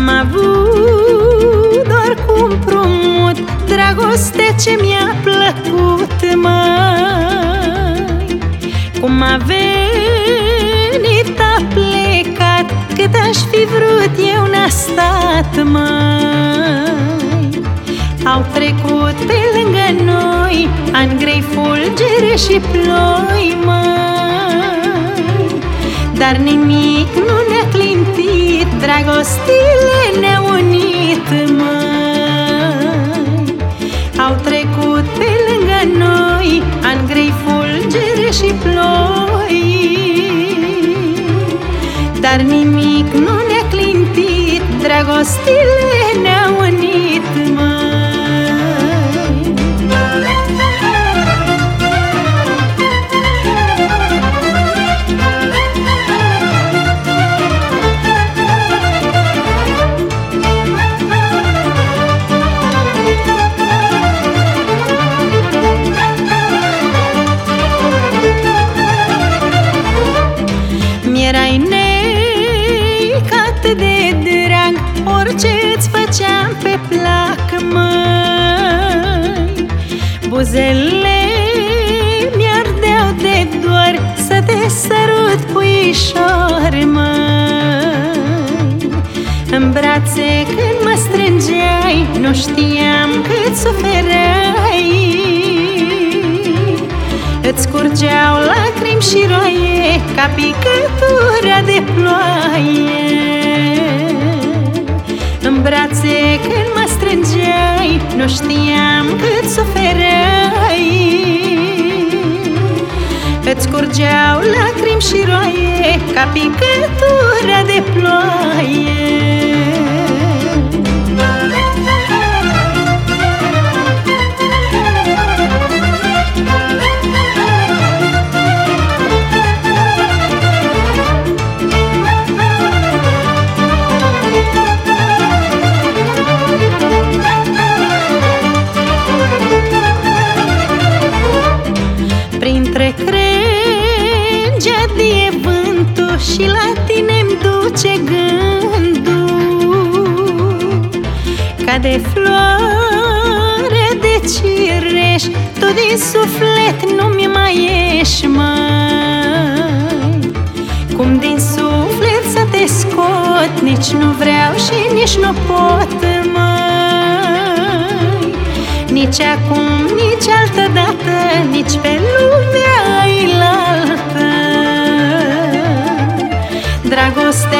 Am avut doar cu împrumut Dragoste ce mi-a plăcut, mai. Cum a venit, a plecat Cât aș fi vrut, eu n-a stat, mai. Au trecut pe lângă noi Ani grei, fulgere și ploi, mai. Dar nimic nu Dragostile ne-au unit, mai Au trecut pe lângă noi Ani grei, fulgere și ploi. Dar nimic nu ne-a clintit Dragostile ne-au unit, necat de drag Orice-ți făceam pe plac, măi Buzele mi-ardeau de dor Să te sărut, puișor, măi. În brațe când mă strângeai Nu știam cât suferai. Îți curgeau lacrimi și roaie Ca picătura de ploaie. În brațe când mă strângeai Nu știam cât suferai Îți curgeau lacrimi și roaie Ca picătura de ploaie duce gândul Ca de floare de cireș Tu din suflet nu-mi mai ești, mai Cum din suflet să te scot Nici nu vreau și nici nu pot, mai Nici acum, nici altă dată Nici pe lumea ailaltă Dragostea ce